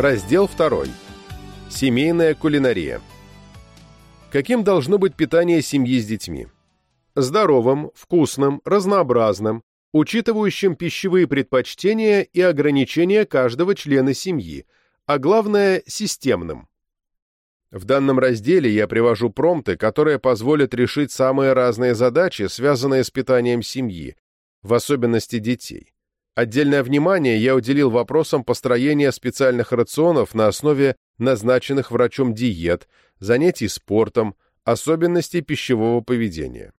Раздел 2. Семейная кулинария. Каким должно быть питание семьи с детьми? Здоровым, вкусным, разнообразным, учитывающим пищевые предпочтения и ограничения каждого члена семьи, а главное – системным. В данном разделе я привожу промпты, которые позволят решить самые разные задачи, связанные с питанием семьи, в особенности детей. Отдельное внимание я уделил вопросам построения специальных рационов на основе назначенных врачом диет, занятий спортом, особенностей пищевого поведения.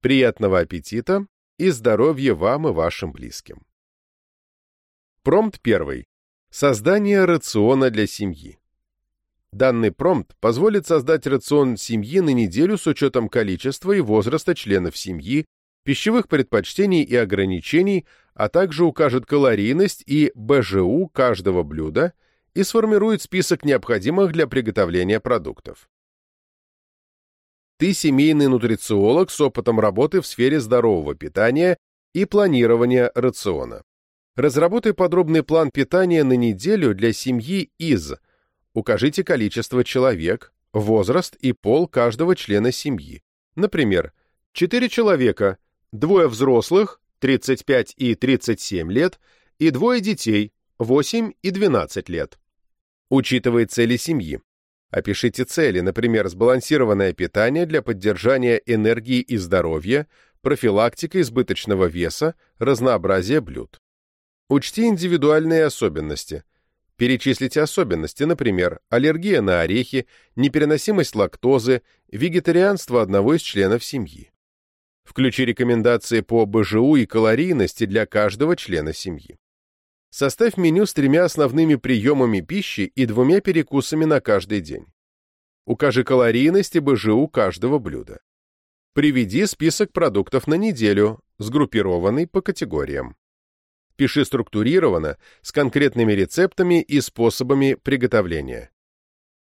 Приятного аппетита и здоровья вам и вашим близким. Промпт первый. Создание рациона для семьи. Данный промпт позволит создать рацион семьи на неделю с учетом количества и возраста членов семьи, пищевых предпочтений и ограничений, а также укажет калорийность и БЖУ каждого блюда и сформирует список необходимых для приготовления продуктов. Ты семейный нутрициолог с опытом работы в сфере здорового питания и планирования рациона. Разработай подробный план питания на неделю для семьи из Укажите количество человек, возраст и пол каждого члена семьи. Например, 4 человека, двое взрослых, 35 и 37 лет, и двое детей, 8 и 12 лет. Учитывая цели семьи. Опишите цели, например, сбалансированное питание для поддержания энергии и здоровья, профилактика избыточного веса, разнообразие блюд. Учти индивидуальные особенности. Перечислите особенности, например, аллергия на орехи, непереносимость лактозы, вегетарианство одного из членов семьи. Включи рекомендации по БЖУ и калорийности для каждого члена семьи. Составь меню с тремя основными приемами пищи и двумя перекусами на каждый день. Укажи калорийность и БЖУ каждого блюда. Приведи список продуктов на неделю, сгруппированный по категориям. Пиши структурированно, с конкретными рецептами и способами приготовления.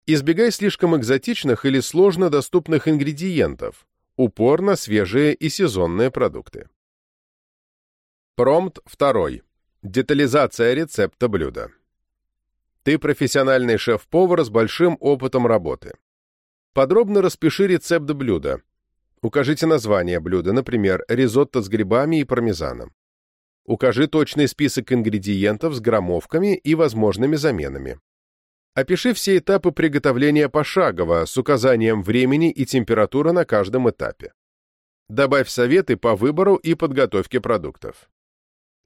Избегай слишком экзотичных или сложно доступных ингредиентов, Упор на свежие и сезонные продукты. Промпт 2. Детализация рецепта блюда. Ты профессиональный шеф-повар с большим опытом работы. Подробно распиши рецепт блюда. Укажите название блюда, например, ризотто с грибами и пармезаном. Укажи точный список ингредиентов с граммовками и возможными заменами. Опиши все этапы приготовления пошагово, с указанием времени и температуры на каждом этапе. Добавь советы по выбору и подготовке продуктов.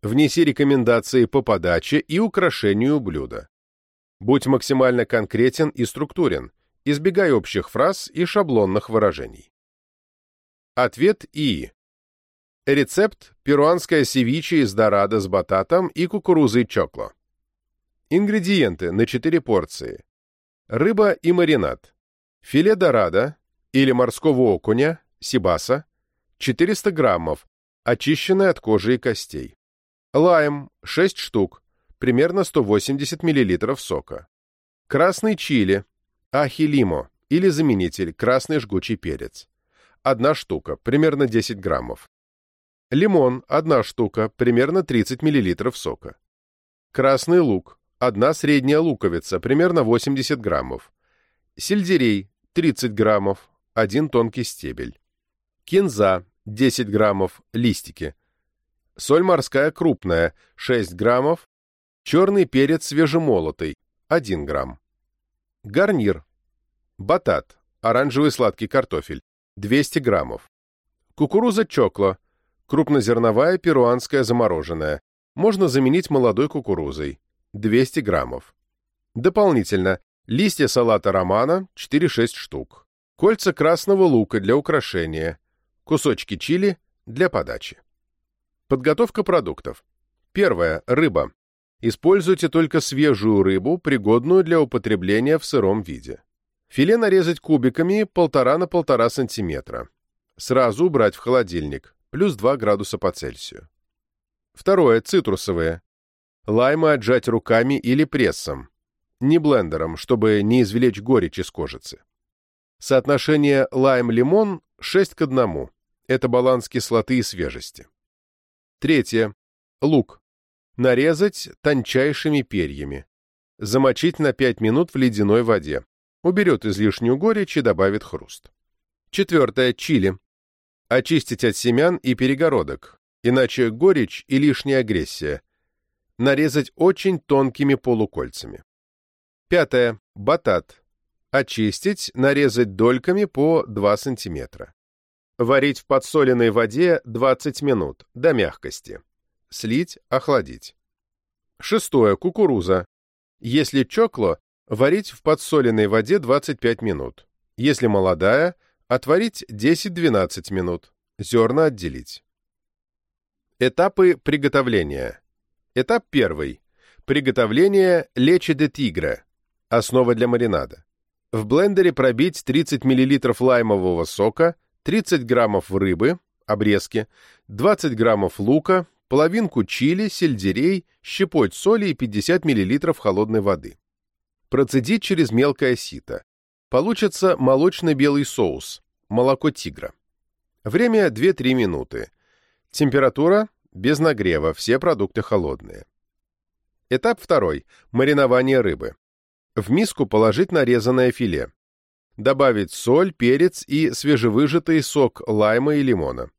Внеси рекомендации по подаче и украшению блюда. Будь максимально конкретен и структурен, избегай общих фраз и шаблонных выражений. Ответ И. Рецепт перуанская севиче из дорадо с бататом и кукурузой чокло. Ингредиенты на 4 порции. Рыба и маринад. Филе дорадо или морского окуня, сибаса, 400 граммов, очищенное от кожи и костей. Лайм, 6 штук, примерно 180 мл сока. Красный чили, ахилимо или заменитель, красный жгучий перец. Одна штука, примерно 10 граммов. Лимон, одна штука, примерно 30 мл сока. Красный лук, Одна средняя луковица, примерно 80 граммов. Сельдерей, 30 граммов, один тонкий стебель. Кинза, 10 граммов, листики. Соль морская крупная, 6 граммов. Черный перец свежемолотый, 1 грамм. Гарнир. Батат, оранжевый сладкий картофель, 200 граммов. Кукуруза чокла, крупнозерновая перуанская замороженная. Можно заменить молодой кукурузой. 200 граммов. Дополнительно листья салата романа 4-6 штук, кольца красного лука для украшения, кусочки чили для подачи. Подготовка продуктов. Первое. Рыба. Используйте только свежую рыбу, пригодную для употребления в сыром виде. Филе нарезать кубиками 1,5 на 1,5 см. Сразу убрать в холодильник, плюс 2 градуса по Цельсию. Второе. Цитрусовые. Лаймы отжать руками или прессом, не блендером, чтобы не извлечь горечь из кожицы. Соотношение лайм-лимон 6 к 1. Это баланс кислоты и свежести. Третье. Лук. Нарезать тончайшими перьями. замочить на 5 минут в ледяной воде. Уберет излишнюю горечь и добавит хруст. Четвертое. Чили. Очистить от семян и перегородок, иначе горечь и лишняя агрессия. Нарезать очень тонкими полукольцами. Пятое. Батат. Очистить, нарезать дольками по 2 см. Варить в подсоленной воде 20 минут, до мягкости. Слить, охладить. Шестое. Кукуруза. Если чокло, варить в подсоленной воде 25 минут. Если молодая, отварить 10-12 минут. Зерна отделить. Этапы приготовления. Этап первый. Приготовление лечи де тигра. Основа для маринада. В блендере пробить 30 мл лаймового сока, 30 граммов рыбы, обрезки, 20 граммов лука, половинку чили, сельдерей, щепоть соли и 50 мл холодной воды. Процедить через мелкое сито. Получится молочно-белый соус, молоко тигра. Время 2-3 минуты. Температура без нагрева, все продукты холодные. Этап второй. Маринование рыбы. В миску положить нарезанное филе. Добавить соль, перец и свежевыжатый сок лайма и лимона.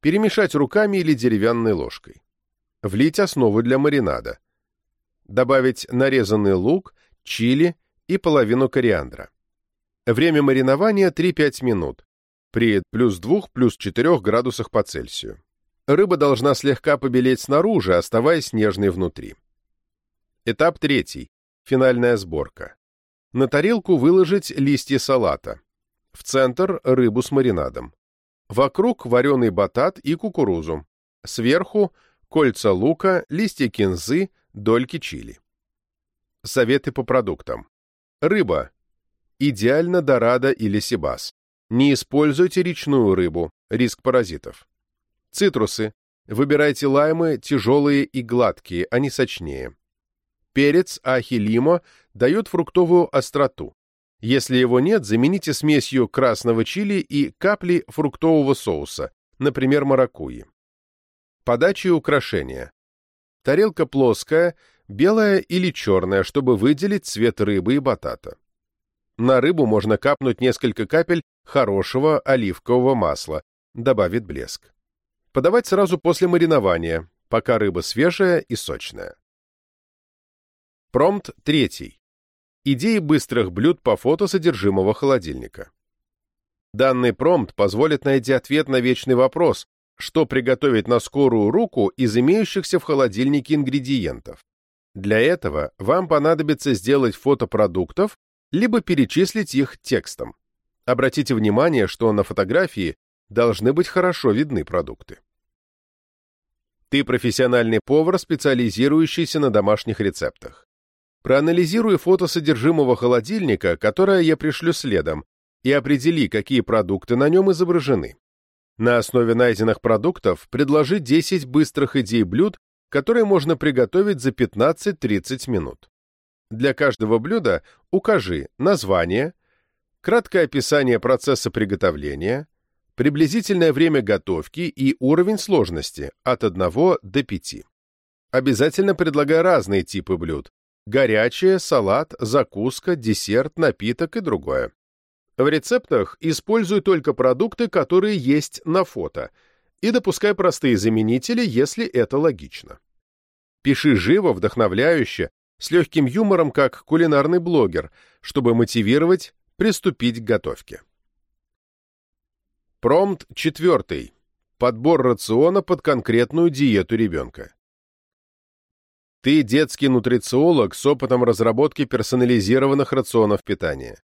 Перемешать руками или деревянной ложкой. Влить основу для маринада. Добавить нарезанный лук, чили и половину кориандра. Время маринования 3-5 минут при плюс 2, плюс 4 градусах по Цельсию. Рыба должна слегка побелеть снаружи, оставаясь нежной внутри. Этап третий. Финальная сборка. На тарелку выложить листья салата. В центр рыбу с маринадом. Вокруг вареный батат и кукурузу. Сверху кольца лука, листья кинзы, дольки чили. Советы по продуктам. Рыба. Идеально дорадо или сибас. Не используйте речную рыбу, риск паразитов. Цитрусы. Выбирайте лаймы тяжелые и гладкие, а не сочнее. Перец ахилимо дает фруктовую остроту. Если его нет, замените смесью красного чили и капли фруктового соуса, например, маракуйи. Подача и украшения. Тарелка плоская, белая или черная, чтобы выделить цвет рыбы и батата. На рыбу можно капнуть несколько капель хорошего оливкового масла, добавит блеск. Подавать сразу после маринования, пока рыба свежая и сочная. Промпт третий. Идеи быстрых блюд по фото содержимого холодильника. Данный промпт позволит найти ответ на вечный вопрос, что приготовить на скорую руку из имеющихся в холодильнике ингредиентов. Для этого вам понадобится сделать фото продуктов, либо перечислить их текстом. Обратите внимание, что на фотографии должны быть хорошо видны продукты. Ты профессиональный повар, специализирующийся на домашних рецептах. Проанализируй фото содержимого холодильника, которое я пришлю следом, и определи, какие продукты на нем изображены. На основе найденных продуктов предложи 10 быстрых идей блюд, которые можно приготовить за 15-30 минут. Для каждого блюда укажи название, краткое описание процесса приготовления, приблизительное время готовки и уровень сложности от 1 до 5. Обязательно предлагай разные типы блюд – горячее, салат, закуска, десерт, напиток и другое. В рецептах используй только продукты, которые есть на фото, и допускай простые заменители, если это логично. Пиши живо, вдохновляюще, с легким юмором, как кулинарный блогер, чтобы мотивировать приступить к готовке. Промпт четвертый. Подбор рациона под конкретную диету ребенка. Ты детский нутрициолог с опытом разработки персонализированных рационов питания.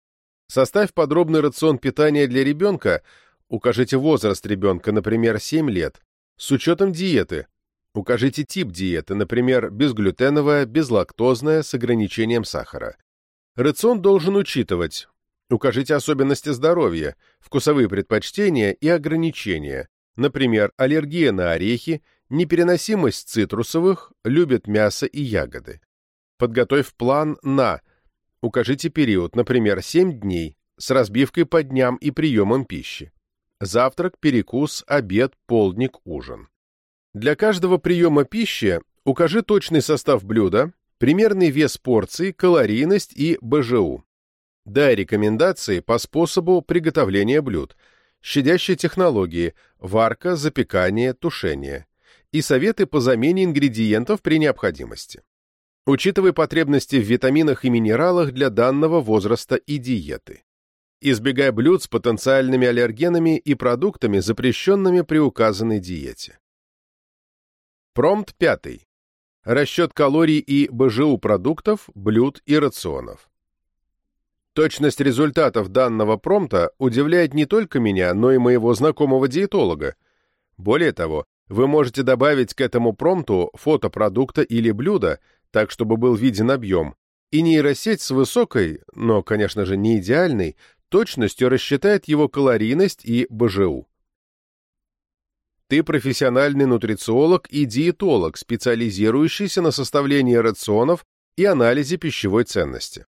Составь подробный рацион питания для ребенка, укажите возраст ребенка, например, 7 лет, с учетом диеты. Укажите тип диеты, например, безглютеновая, безлактозная, с ограничением сахара. Рацион должен учитывать Укажите особенности здоровья, вкусовые предпочтения и ограничения, например, аллергия на орехи, непереносимость цитрусовых, любит мясо и ягоды. Подготовь план на. Укажите период, например, 7 дней, с разбивкой по дням и приемом пищи. Завтрак, перекус, обед, полдник, ужин. Для каждого приема пищи укажи точный состав блюда, примерный вес порций, калорийность и БЖУ. Дай рекомендации по способу приготовления блюд, щадящей технологии, варка, запекание, тушение и советы по замене ингредиентов при необходимости. Учитывай потребности в витаминах и минералах для данного возраста и диеты. Избегай блюд с потенциальными аллергенами и продуктами, запрещенными при указанной диете. Промпт 5. Расчет калорий и БЖУ продуктов, блюд и рационов. Точность результатов данного промпта удивляет не только меня, но и моего знакомого диетолога. Более того, вы можете добавить к этому промпту фото продукта или блюда, так чтобы был виден объем, и нейросеть с высокой, но, конечно же, не идеальной, точностью рассчитает его калорийность и БЖУ. Ты профессиональный нутрициолог и диетолог, специализирующийся на составлении рационов и анализе пищевой ценности.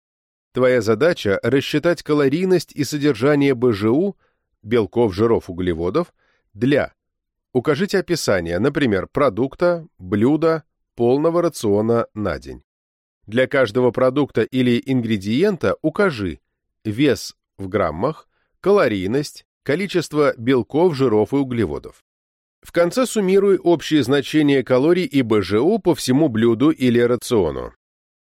Твоя задача – рассчитать калорийность и содержание БЖУ, белков, жиров, углеводов, для Укажите описание, например, продукта, блюда, полного рациона на день. Для каждого продукта или ингредиента укажи вес в граммах, калорийность, количество белков, жиров и углеводов. В конце суммируй общие значения калорий и БЖУ по всему блюду или рациону.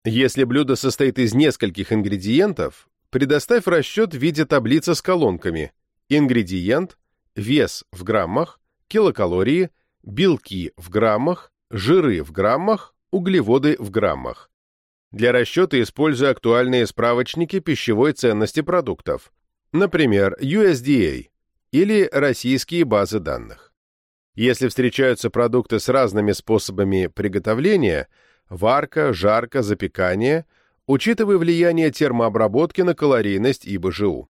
Если блюдо состоит из нескольких ингредиентов, предоставь расчет в виде таблицы с колонками «Ингредиент», «Вес в граммах», «Килокалории», «Белки в граммах», «Жиры в граммах», «Углеводы в граммах». Для расчета используй актуальные справочники пищевой ценности продуктов, например, USDA или российские базы данных. Если встречаются продукты с разными способами приготовления – варка, жарка, запекание, учитывая влияние термообработки на калорийность и БЖУ.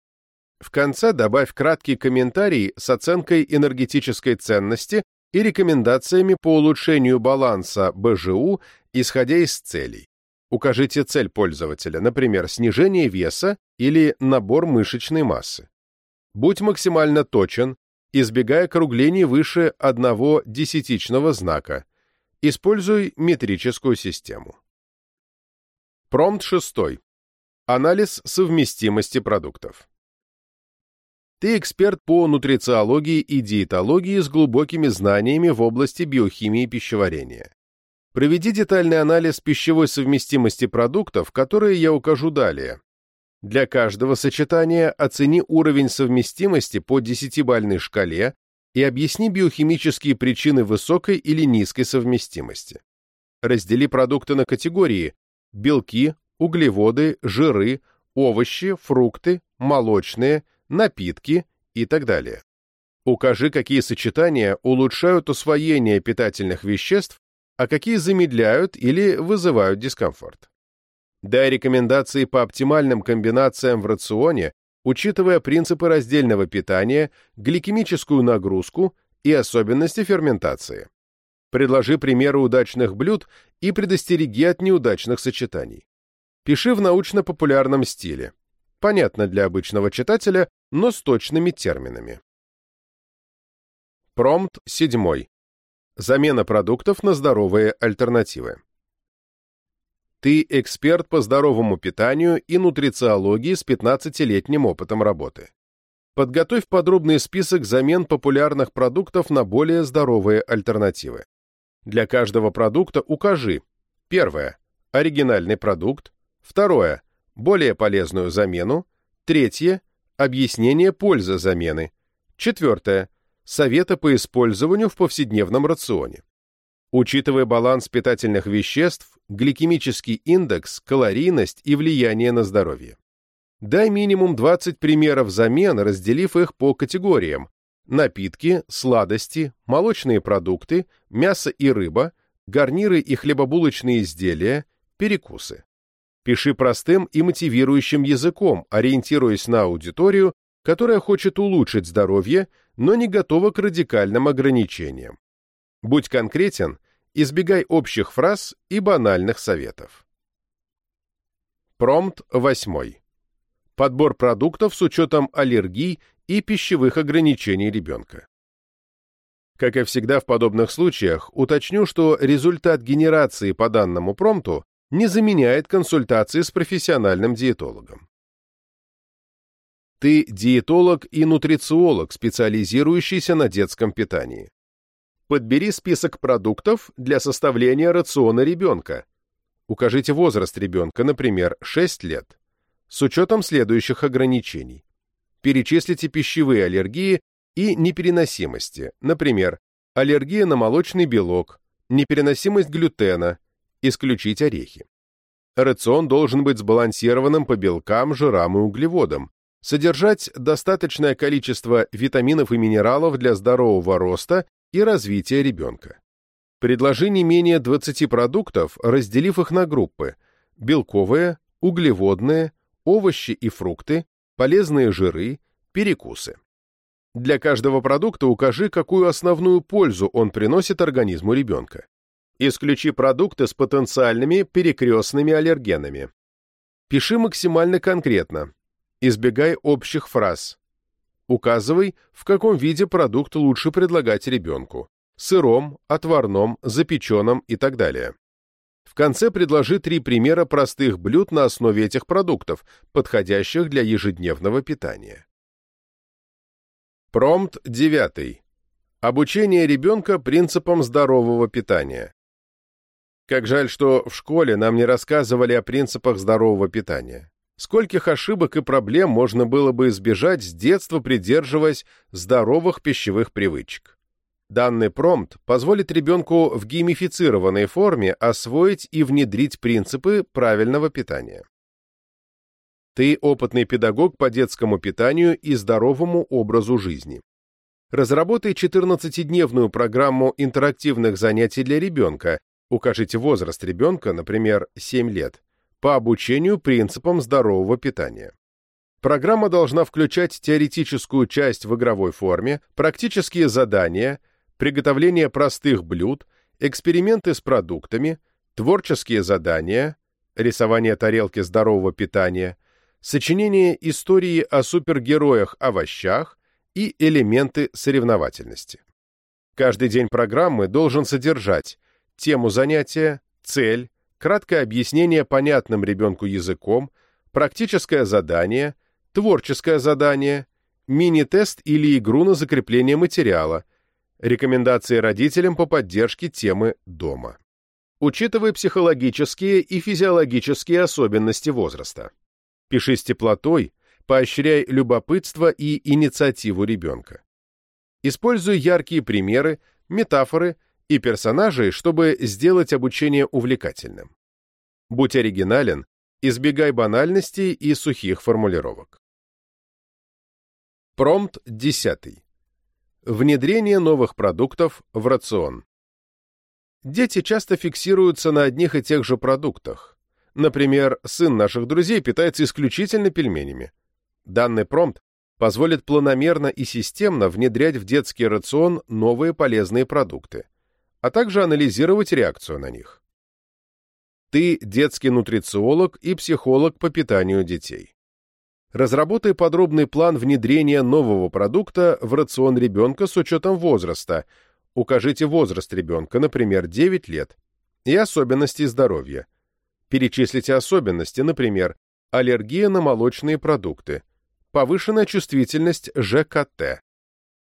В конце добавь краткий комментарий с оценкой энергетической ценности и рекомендациями по улучшению баланса БЖУ, исходя из целей. Укажите цель пользователя, например, снижение веса или набор мышечной массы. Будь максимально точен, избегая круглений выше одного десятичного знака, Используй метрическую систему. Промпт 6. Анализ совместимости продуктов. Ты эксперт по нутрициологии и диетологии с глубокими знаниями в области биохимии пищеварения. Проведи детальный анализ пищевой совместимости продуктов, которые я укажу далее. Для каждого сочетания оцени уровень совместимости по десятибальной шкале и объясни биохимические причины высокой или низкой совместимости. Раздели продукты на категории белки, углеводы, жиры, овощи, фрукты, молочные, напитки и так далее. Укажи, какие сочетания улучшают усвоение питательных веществ, а какие замедляют или вызывают дискомфорт. Дай рекомендации по оптимальным комбинациям в рационе учитывая принципы раздельного питания, гликемическую нагрузку и особенности ферментации. Предложи примеры удачных блюд и предостереги от неудачных сочетаний. Пиши в научно-популярном стиле. Понятно для обычного читателя, но с точными терминами. Промпт 7. Замена продуктов на здоровые альтернативы. Ты эксперт по здоровому питанию и нутрициологии с 15-летним опытом работы. Подготовь подробный список замен популярных продуктов на более здоровые альтернативы. Для каждого продукта укажи. Первое – оригинальный продукт, второе – более полезную замену, третье – объяснение пользы замены, четвертое – советы по использованию в повседневном рационе. Учитывая баланс питательных веществ, гликемический индекс, калорийность и влияние на здоровье. Дай минимум 20 примеров замен, разделив их по категориям напитки, сладости, молочные продукты, мясо и рыба, гарниры и хлебобулочные изделия, перекусы. Пиши простым и мотивирующим языком, ориентируясь на аудиторию, которая хочет улучшить здоровье, но не готова к радикальным ограничениям. Будь конкретен, избегай общих фраз и банальных советов. Промпт 8. Подбор продуктов с учетом аллергий и пищевых ограничений ребенка. Как и всегда в подобных случаях, уточню, что результат генерации по данному промпту не заменяет консультации с профессиональным диетологом. Ты диетолог и нутрициолог, специализирующийся на детском питании. Подбери список продуктов для составления рациона ребенка. Укажите возраст ребенка, например, 6 лет, с учетом следующих ограничений. Перечислите пищевые аллергии и непереносимости, например, аллергия на молочный белок, непереносимость глютена, исключить орехи. Рацион должен быть сбалансированным по белкам, жирам и углеводам, содержать достаточное количество витаминов и минералов для здорового роста и развития ребенка. Предложи не менее 20 продуктов, разделив их на группы – белковые, углеводные, овощи и фрукты, полезные жиры, перекусы. Для каждого продукта укажи, какую основную пользу он приносит организму ребенка. Исключи продукты с потенциальными перекрестными аллергенами. Пиши максимально конкретно. Избегай общих фраз. Указывай, в каком виде продукт лучше предлагать ребенку – сыром, отварном, запеченном и так далее. В конце предложи три примера простых блюд на основе этих продуктов, подходящих для ежедневного питания. Промпт 9. Обучение ребенка принципам здорового питания. Как жаль, что в школе нам не рассказывали о принципах здорового питания. Скольких ошибок и проблем можно было бы избежать с детства, придерживаясь здоровых пищевых привычек. Данный промпт позволит ребенку в геймифицированной форме освоить и внедрить принципы правильного питания. Ты опытный педагог по детскому питанию и здоровому образу жизни. Разработай 14-дневную программу интерактивных занятий для ребенка, укажите возраст ребенка, например, 7 лет, по обучению принципам здорового питания. Программа должна включать теоретическую часть в игровой форме, практические задания, приготовление простых блюд, эксперименты с продуктами, творческие задания, рисование тарелки здорового питания, сочинение истории о супергероях-овощах и элементы соревновательности. Каждый день программы должен содержать тему занятия, цель, краткое объяснение понятным ребенку языком, практическое задание, творческое задание, мини-тест или игру на закрепление материала, рекомендации родителям по поддержке темы дома. Учитывая психологические и физиологические особенности возраста. Пиши с теплотой, поощряй любопытство и инициативу ребенка. Используй яркие примеры, метафоры и персонажей, чтобы сделать обучение увлекательным. Будь оригинален, избегай банальностей и сухих формулировок. Промпт 10. Внедрение новых продуктов в рацион. Дети часто фиксируются на одних и тех же продуктах. Например, сын наших друзей питается исключительно пельменями. Данный промпт позволит планомерно и системно внедрять в детский рацион новые полезные продукты а также анализировать реакцию на них. Ты детский нутрициолог и психолог по питанию детей. Разработай подробный план внедрения нового продукта в рацион ребенка с учетом возраста. Укажите возраст ребенка, например, 9 лет, и особенности здоровья. Перечислите особенности, например, аллергия на молочные продукты, повышенная чувствительность ЖКТ.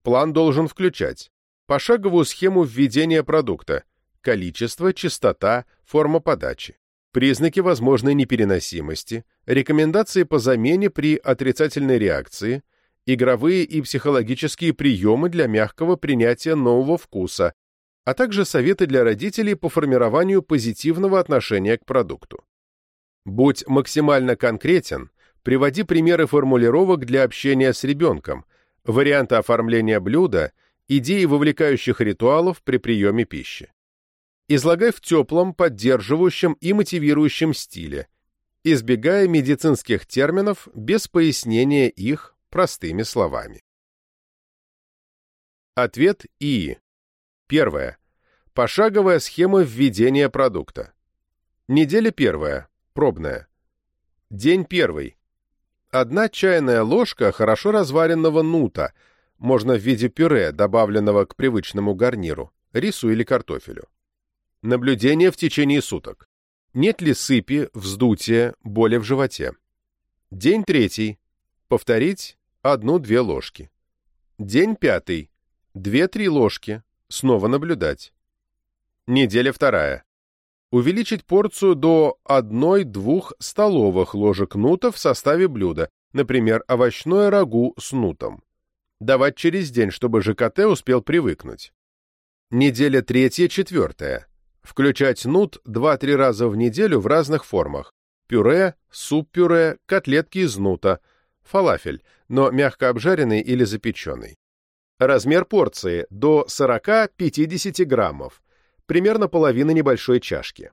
План должен включать пошаговую схему введения продукта, количество, частота, форма подачи, признаки возможной непереносимости, рекомендации по замене при отрицательной реакции, игровые и психологические приемы для мягкого принятия нового вкуса, а также советы для родителей по формированию позитивного отношения к продукту. Будь максимально конкретен, приводи примеры формулировок для общения с ребенком, варианты оформления блюда – идеи вовлекающих ритуалов при приеме пищи. Излагай в теплом, поддерживающем и мотивирующем стиле, избегая медицинских терминов без пояснения их простыми словами. Ответ И. Первое. Пошаговая схема введения продукта. Неделя первая. Пробная. День первый. Одна чайная ложка хорошо разваренного нута – можно в виде пюре, добавленного к привычному гарниру, рису или картофелю. Наблюдение в течение суток. Нет ли сыпи, вздутия, боли в животе? День третий. Повторить одну-две ложки. День пятый. Две-три ложки. Снова наблюдать. Неделя вторая. Увеличить порцию до 1-2 столовых ложек нута в составе блюда, например, овощное рагу с нутом. Давать через день, чтобы ЖКТ успел привыкнуть. Неделя третья-четвертая. Включать нут 2-3 раза в неделю в разных формах. Пюре, суп-пюре, котлетки из нута, фалафель, но мягко обжаренный или запеченный. Размер порции до 40-50 граммов, примерно половина небольшой чашки.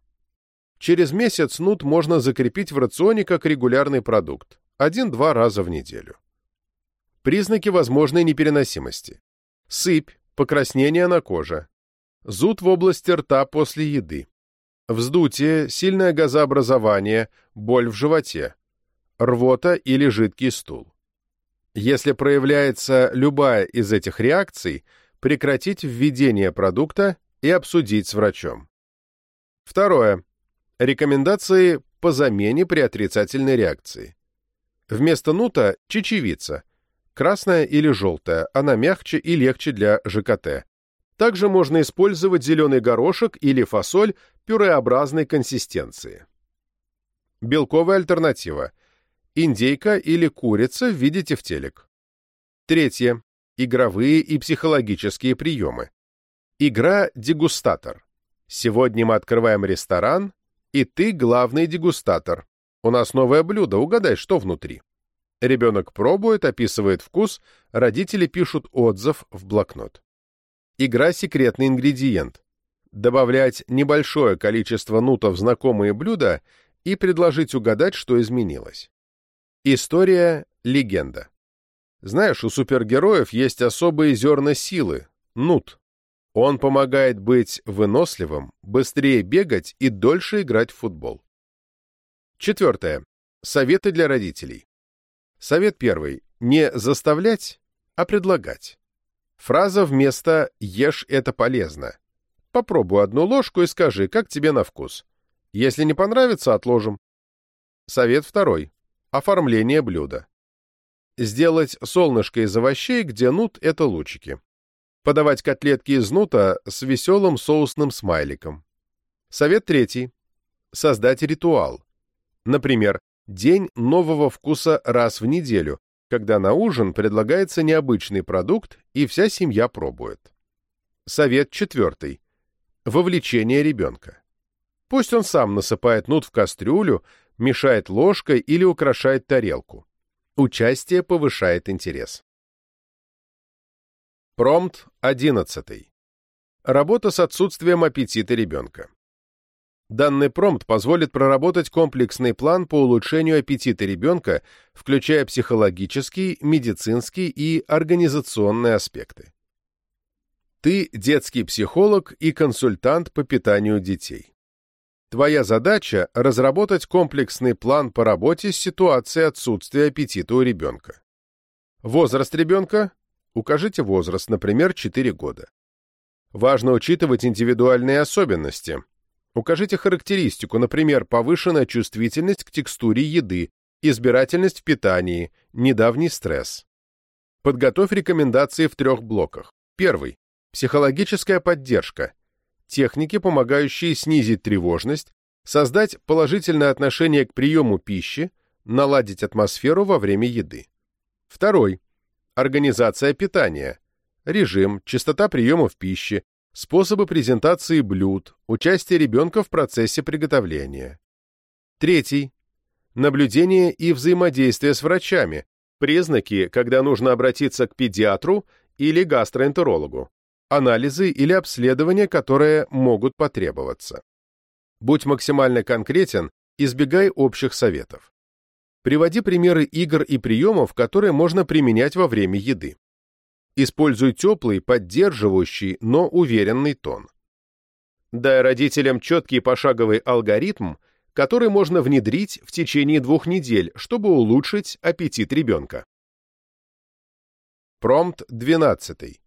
Через месяц нут можно закрепить в рационе как регулярный продукт, один-два раза в неделю. Признаки возможной непереносимости. Сыпь, покраснение на коже, зуд в области рта после еды, вздутие, сильное газообразование, боль в животе, рвота или жидкий стул. Если проявляется любая из этих реакций, прекратить введение продукта и обсудить с врачом. Второе. Рекомендации по замене при отрицательной реакции. Вместо нута – чечевица. Красная или желтая, она мягче и легче для ЖКТ. Также можно использовать зеленый горошек или фасоль пюреобразной консистенции. Белковая альтернатива – индейка или курица в виде тефтелек. Третье. Игровые и психологические приемы. Игра «Дегустатор». Сегодня мы открываем ресторан, и ты главный дегустатор. У нас новое блюдо, угадай, что внутри. Ребенок пробует, описывает вкус, родители пишут отзыв в блокнот. Игра «Секретный ингредиент». Добавлять небольшое количество нутов в знакомые блюда и предложить угадать, что изменилось. История — легенда. Знаешь, у супергероев есть особые зерна силы — нут. Он помогает быть выносливым, быстрее бегать и дольше играть в футбол. Четвертое. Советы для родителей. Совет первый. Не заставлять, а предлагать. Фраза вместо «ешь это полезно». Попробуй одну ложку и скажи, как тебе на вкус. Если не понравится, отложим. Совет второй. Оформление блюда. Сделать солнышко из овощей, где нут — это лучики. Подавать котлетки из нута с веселым соусным смайликом. Совет третий. Создать ритуал. Например, день нового вкуса раз в неделю, когда на ужин предлагается необычный продукт и вся семья пробует. Совет четвертый. Вовлечение ребенка. Пусть он сам насыпает нут в кастрюлю, мешает ложкой или украшает тарелку. Участие повышает интерес. Промпт 11. Работа с отсутствием аппетита ребенка. Данный промпт позволит проработать комплексный план по улучшению аппетита ребенка, включая психологический, медицинский и организационные аспекты. Ты детский психолог и консультант по питанию детей. Твоя задача – разработать комплексный план по работе с ситуацией отсутствия аппетита у ребенка. Возраст ребенка? Укажите возраст, например, 4 года. Важно учитывать индивидуальные особенности. Укажите характеристику, например, повышенная чувствительность к текстуре еды, избирательность в питании, недавний стресс. Подготовь рекомендации в трех блоках. Первый. Психологическая поддержка – техники, помогающие снизить тревожность, создать положительное отношение к приему пищи, наладить атмосферу во время еды. Второй. Организация питания. Режим, частота приемов пищи, способы презентации блюд, участие ребенка в процессе приготовления. Третий. Наблюдение и взаимодействие с врачами, признаки, когда нужно обратиться к педиатру или гастроэнтерологу анализы или обследования, которые могут потребоваться. Будь максимально конкретен, избегай общих советов. Приводи примеры игр и приемов, которые можно применять во время еды. Используй теплый, поддерживающий, но уверенный тон. Дай родителям четкий пошаговый алгоритм, который можно внедрить в течение двух недель, чтобы улучшить аппетит ребенка. Промпт 12.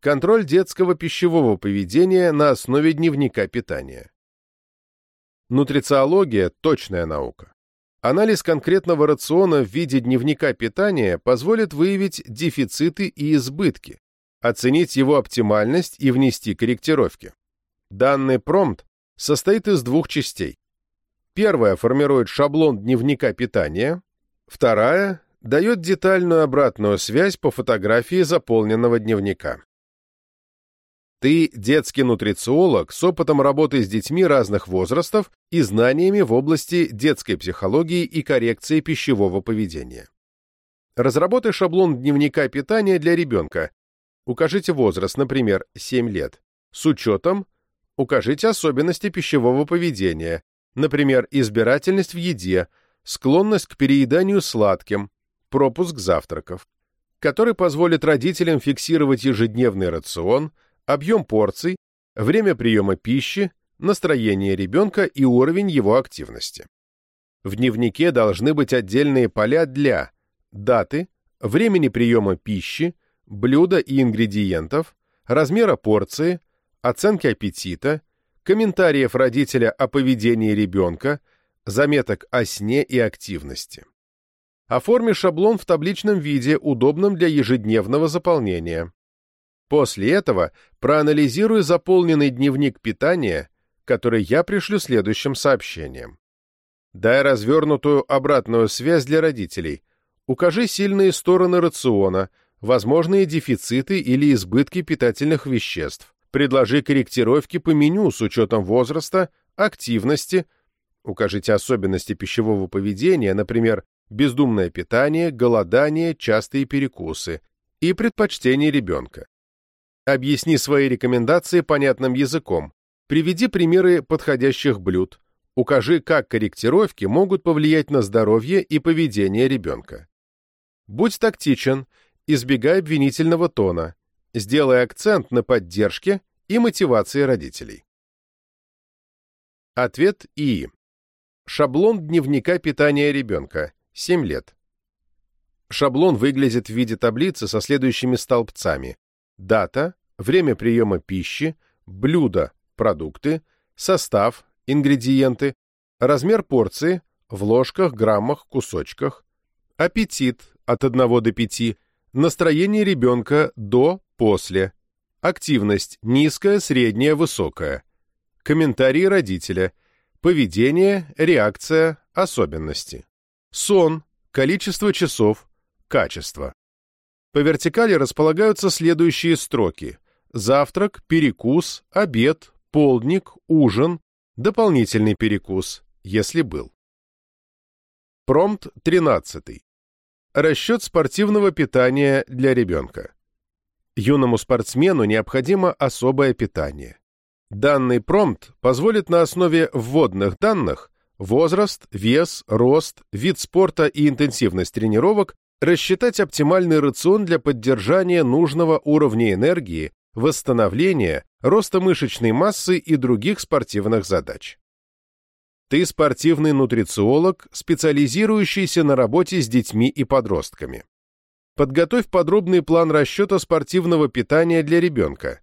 Контроль детского пищевого поведения на основе дневника питания. Нутрициология – точная наука. Анализ конкретного рациона в виде дневника питания позволит выявить дефициты и избытки, оценить его оптимальность и внести корректировки. Данный промпт состоит из двух частей. Первая формирует шаблон дневника питания, вторая дает детальную обратную связь по фотографии заполненного дневника. Ты детский нутрициолог с опытом работы с детьми разных возрастов и знаниями в области детской психологии и коррекции пищевого поведения. Разработай шаблон дневника питания для ребенка. Укажите возраст, например, 7 лет. С учетом укажите особенности пищевого поведения, например, избирательность в еде, склонность к перееданию сладким, пропуск завтраков, который позволит родителям фиксировать ежедневный рацион, объем порций, время приема пищи, настроение ребенка и уровень его активности. В дневнике должны быть отдельные поля для даты, времени приема пищи, блюда и ингредиентов, размера порции, оценки аппетита, комментариев родителя о поведении ребенка, заметок о сне и активности. Оформи шаблон в табличном виде, удобном для ежедневного заполнения. После этого проанализируй заполненный дневник питания, который я пришлю следующим сообщением. Дай развернутую обратную связь для родителей. Укажи сильные стороны рациона, возможные дефициты или избытки питательных веществ. Предложи корректировки по меню с учетом возраста, активности, укажите особенности пищевого поведения, например, бездумное питание, голодание, частые перекусы, и предпочтения ребенка. Объясни свои рекомендации понятным языком. Приведи примеры подходящих блюд. Укажи, как корректировки могут повлиять на здоровье и поведение ребенка. Будь тактичен, избегай обвинительного тона. Сделай акцент на поддержке и мотивации родителей. Ответ И. Шаблон дневника питания ребенка. 7 лет. Шаблон выглядит в виде таблицы со следующими столбцами дата, время приема пищи, блюдо, продукты, состав, ингредиенты, размер порции в ложках, граммах, кусочках, аппетит от 1 до 5, настроение ребенка до, после, активность низкая, средняя, высокая, комментарии родителя, поведение, реакция, особенности, сон, количество часов, качество. По вертикали располагаются следующие строки. Завтрак, перекус, обед, полдник, ужин, дополнительный перекус, если был. Промпт 13. Расчет спортивного питания для ребенка. Юному спортсмену необходимо особое питание. Данный промпт позволит на основе вводных данных возраст, вес, рост, вид спорта и интенсивность тренировок рассчитать оптимальный рацион для поддержания нужного уровня энергии, восстановления, роста мышечной массы и других спортивных задач. Ты спортивный нутрициолог, специализирующийся на работе с детьми и подростками. Подготовь подробный план расчета спортивного питания для ребенка.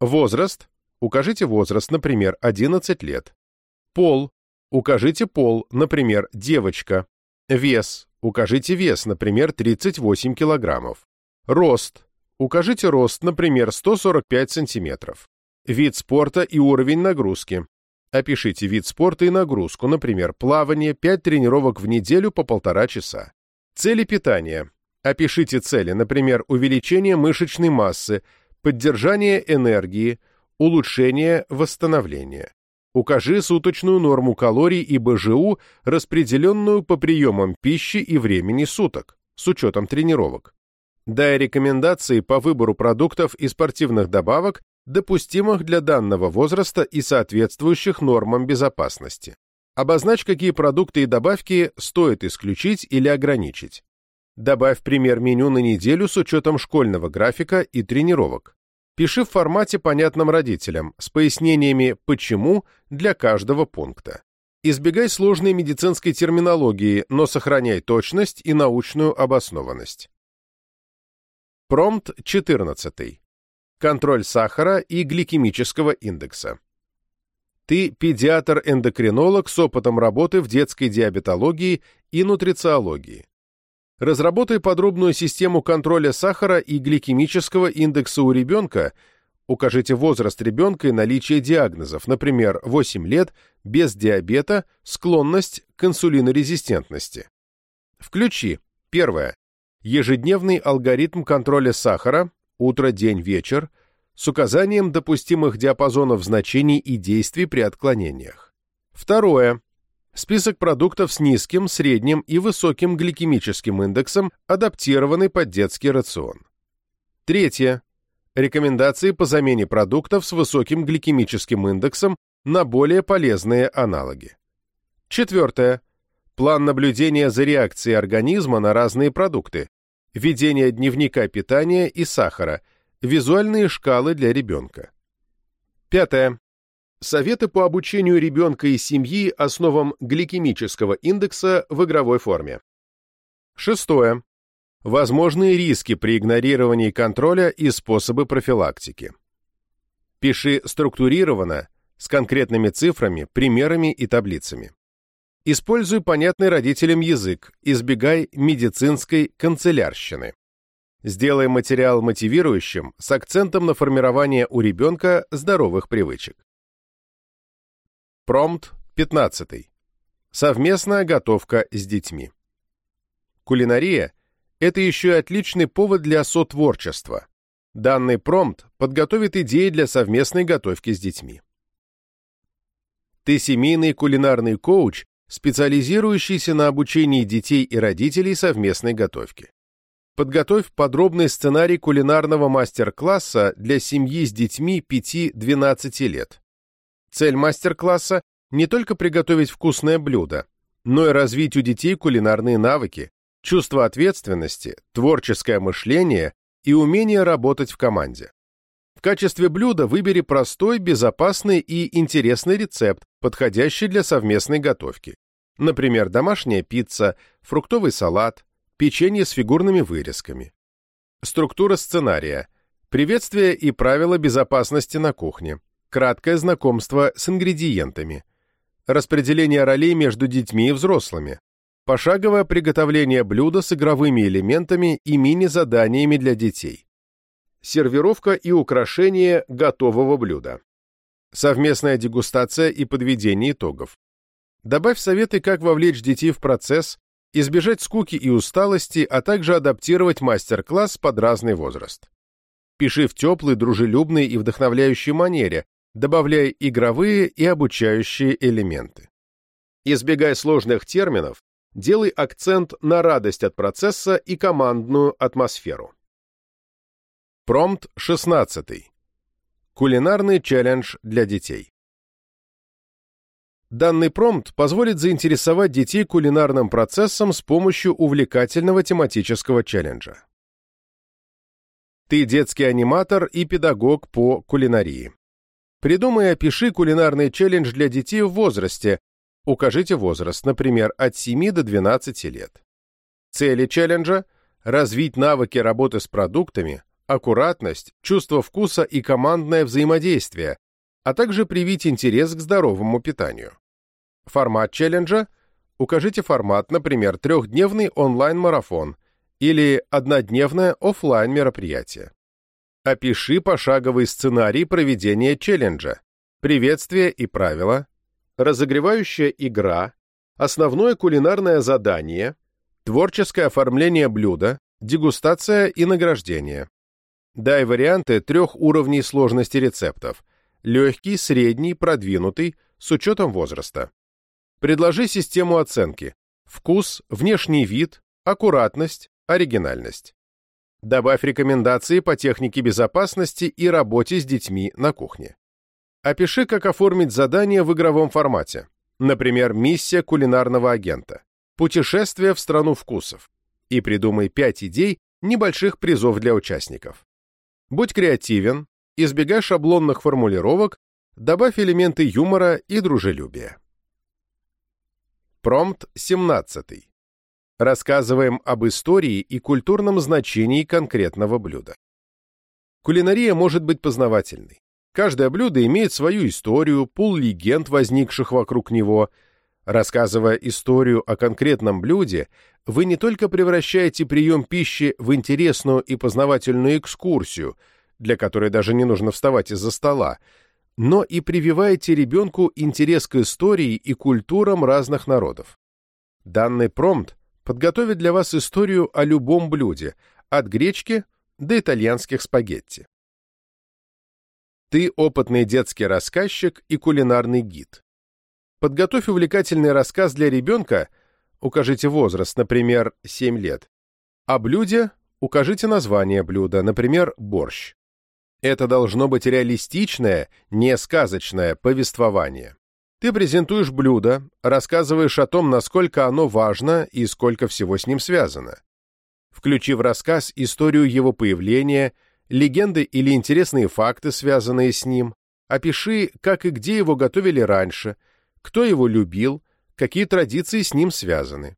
Возраст. Укажите возраст, например, 11 лет. Пол. Укажите пол, например, девочка. Вес. Укажите вес, например, 38 килограммов. Рост. Укажите рост, например, 145 сантиметров. Вид спорта и уровень нагрузки. Опишите вид спорта и нагрузку, например, плавание, 5 тренировок в неделю по полтора часа. Цели питания. Опишите цели, например, увеличение мышечной массы, поддержание энергии, улучшение восстановления. Укажи суточную норму калорий и БЖУ, распределенную по приемам пищи и времени суток, с учетом тренировок. Дай рекомендации по выбору продуктов и спортивных добавок, допустимых для данного возраста и соответствующих нормам безопасности. Обозначь, какие продукты и добавки стоит исключить или ограничить. Добавь пример меню на неделю с учетом школьного графика и тренировок. Пиши в формате, понятном родителям, с пояснениями «почему» для каждого пункта. Избегай сложной медицинской терминологии, но сохраняй точность и научную обоснованность. Промпт 14. Контроль сахара и гликемического индекса. Ты педиатр-эндокринолог с опытом работы в детской диабетологии и нутрициологии. Разработай подробную систему контроля сахара и гликемического индекса у ребенка, укажите возраст ребенка и наличие диагнозов, например, 8 лет, без диабета, склонность к инсулинорезистентности. Включи. Первое. Ежедневный алгоритм контроля сахара, утро, день, вечер, с указанием допустимых диапазонов значений и действий при отклонениях. Второе. Список продуктов с низким, средним и высоким гликемическим индексом, адаптированный под детский рацион. Третье. Рекомендации по замене продуктов с высоким гликемическим индексом на более полезные аналоги. Четвертое. План наблюдения за реакцией организма на разные продукты, ведение дневника питания и сахара, визуальные шкалы для ребенка. Пятое. Советы по обучению ребенка и семьи основам гликемического индекса в игровой форме. Шестое. Возможные риски при игнорировании контроля и способы профилактики. Пиши структурированно, с конкретными цифрами, примерами и таблицами. Используй понятный родителям язык, избегай медицинской канцелярщины. Сделай материал мотивирующим с акцентом на формирование у ребенка здоровых привычек. Промпт 15. Совместная готовка с детьми. Кулинария – это еще и отличный повод для сотворчества. Данный промпт подготовит идеи для совместной готовки с детьми. Ты семейный кулинарный коуч, специализирующийся на обучении детей и родителей совместной готовке. Подготовь подробный сценарий кулинарного мастер-класса для семьи с детьми 5-12 лет. Цель мастер-класса – не только приготовить вкусное блюдо, но и развить у детей кулинарные навыки, чувство ответственности, творческое мышление и умение работать в команде. В качестве блюда выбери простой, безопасный и интересный рецепт, подходящий для совместной готовки. Например, домашняя пицца, фруктовый салат, печенье с фигурными вырезками. Структура сценария. Приветствие и правила безопасности на кухне краткое знакомство с ингредиентами, распределение ролей между детьми и взрослыми, пошаговое приготовление блюда с игровыми элементами и мини-заданиями для детей, сервировка и украшение готового блюда, совместная дегустация и подведение итогов. Добавь советы, как вовлечь детей в процесс, избежать скуки и усталости, а также адаптировать мастер-класс под разный возраст. Пиши в теплой, дружелюбной и вдохновляющей манере, добавляя игровые и обучающие элементы. Избегая сложных терминов, делай акцент на радость от процесса и командную атмосферу. Промпт 16. Кулинарный челлендж для детей. Данный промпт позволит заинтересовать детей кулинарным процессом с помощью увлекательного тематического челленджа. Ты детский аниматор и педагог по кулинарии. Придумай и опиши кулинарный челлендж для детей в возрасте. Укажите возраст, например, от 7 до 12 лет. Цели челленджа – развить навыки работы с продуктами, аккуратность, чувство вкуса и командное взаимодействие, а также привить интерес к здоровому питанию. Формат челленджа – укажите формат, например, трехдневный онлайн-марафон или однодневное офлайн мероприятие. Опиши пошаговый сценарий проведения челленджа, приветствие и правила, разогревающая игра, основное кулинарное задание, творческое оформление блюда, дегустация и награждение. Дай варианты трех уровней сложности рецептов – легкий, средний, продвинутый, с учетом возраста. Предложи систему оценки – вкус, внешний вид, аккуратность, оригинальность. Добавь рекомендации по технике безопасности и работе с детьми на кухне. Опиши, как оформить задание в игровом формате. Например, миссия кулинарного агента. Путешествие в страну вкусов. И придумай 5 идей небольших призов для участников. Будь креативен, избегай шаблонных формулировок, добавь элементы юмора и дружелюбия. Промпт 17. Рассказываем об истории и культурном значении конкретного блюда. Кулинария может быть познавательной. Каждое блюдо имеет свою историю, пул легенд, возникших вокруг него. Рассказывая историю о конкретном блюде, вы не только превращаете прием пищи в интересную и познавательную экскурсию, для которой даже не нужно вставать из-за стола, но и прививаете ребенку интерес к истории и культурам разных народов. Данный промпт подготовит для вас историю о любом блюде, от гречки до итальянских спагетти. Ты опытный детский рассказчик и кулинарный гид. Подготовь увлекательный рассказ для ребенка, укажите возраст, например, 7 лет. О блюде укажите название блюда, например, борщ. Это должно быть реалистичное, не сказочное повествование. Ты презентуешь блюдо, рассказываешь о том, насколько оно важно и сколько всего с ним связано. Включи в рассказ историю его появления, легенды или интересные факты, связанные с ним. Опиши, как и где его готовили раньше, кто его любил, какие традиции с ним связаны.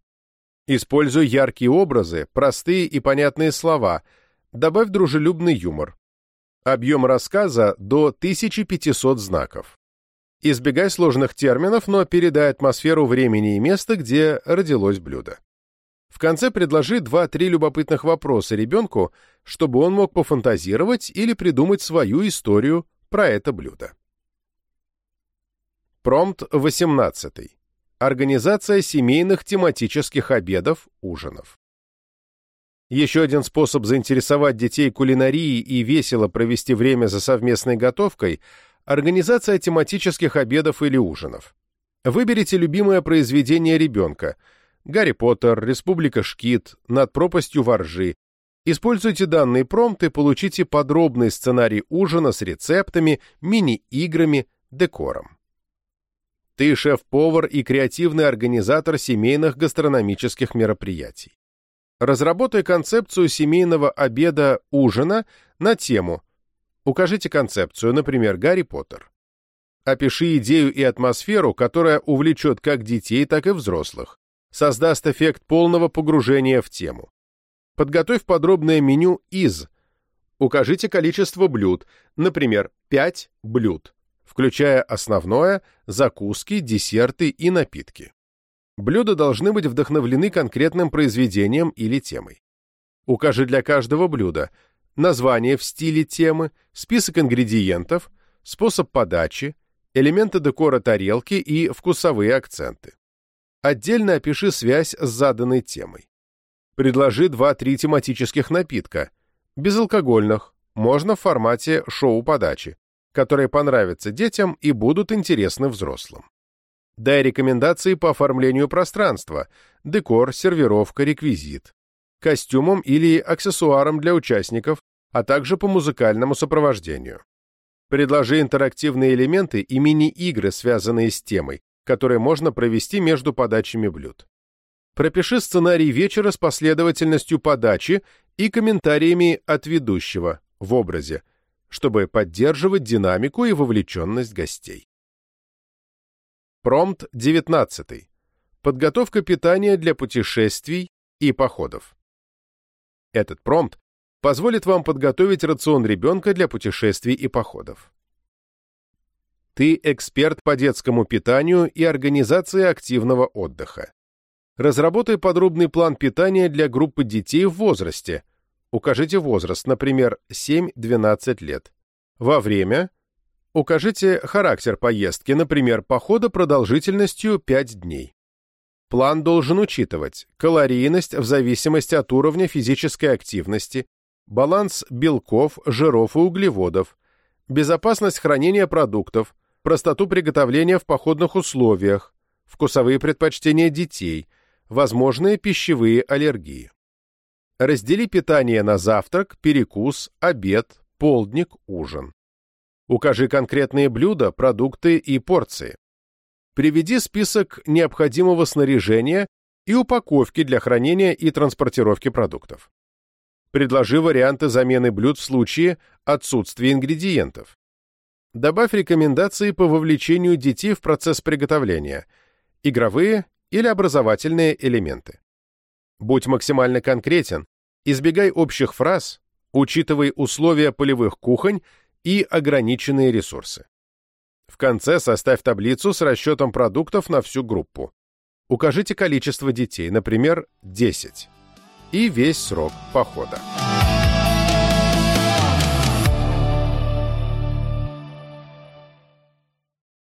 Используй яркие образы, простые и понятные слова, добавь дружелюбный юмор. Объем рассказа до 1500 знаков. Избегай сложных терминов, но передай атмосферу времени и места, где родилось блюдо. В конце предложи 2-3 любопытных вопроса ребенку, чтобы он мог пофантазировать или придумать свою историю про это блюдо. Промпт 18. Организация семейных тематических обедов, ужинов. Еще один способ заинтересовать детей кулинарией и весело провести время за совместной готовкой – Организация тематических обедов или ужинов. Выберите любимое произведение ребенка. Гарри Поттер, Республика Шкит, Над пропастью воржи. Используйте данные промпты и получите подробный сценарий ужина с рецептами, мини-играми, декором. Ты шеф-повар и креативный организатор семейных гастрономических мероприятий. Разработай концепцию семейного обеда-ужина на тему Укажите концепцию, например, Гарри Поттер. Опиши идею и атмосферу, которая увлечет как детей, так и взрослых. Создаст эффект полного погружения в тему. Подготовь подробное меню из. Укажите количество блюд, например, 5 блюд, включая основное, закуски, десерты и напитки. Блюда должны быть вдохновлены конкретным произведением или темой. Укажи для каждого блюда название в стиле темы, список ингредиентов, способ подачи, элементы декора тарелки и вкусовые акценты. Отдельно опиши связь с заданной темой. Предложи 2-3 тематических напитка, безалкогольных, можно в формате шоу-подачи, которые понравятся детям и будут интересны взрослым. Дай рекомендации по оформлению пространства, декор, сервировка, реквизит, костюмам или аксессуарам для участников, а также по музыкальному сопровождению. Предложи интерактивные элементы и мини-игры, связанные с темой, которые можно провести между подачами блюд. Пропиши сценарий вечера с последовательностью подачи и комментариями от ведущего в образе, чтобы поддерживать динамику и вовлеченность гостей. Промпт 19. Подготовка питания для путешествий и походов. Этот промпт позволит вам подготовить рацион ребенка для путешествий и походов. Ты эксперт по детскому питанию и организации активного отдыха. Разработай подробный план питания для группы детей в возрасте. Укажите возраст, например, 7-12 лет. Во время укажите характер поездки, например, похода продолжительностью 5 дней. План должен учитывать калорийность в зависимости от уровня физической активности, баланс белков, жиров и углеводов, безопасность хранения продуктов, простоту приготовления в походных условиях, вкусовые предпочтения детей, возможные пищевые аллергии. Раздели питание на завтрак, перекус, обед, полдник, ужин. Укажи конкретные блюда, продукты и порции. Приведи список необходимого снаряжения и упаковки для хранения и транспортировки продуктов. Предложи варианты замены блюд в случае отсутствия ингредиентов. Добавь рекомендации по вовлечению детей в процесс приготовления, игровые или образовательные элементы. Будь максимально конкретен, избегай общих фраз, учитывай условия полевых кухонь и ограниченные ресурсы. В конце составь таблицу с расчетом продуктов на всю группу. Укажите количество детей, например, 10, и весь срок похода.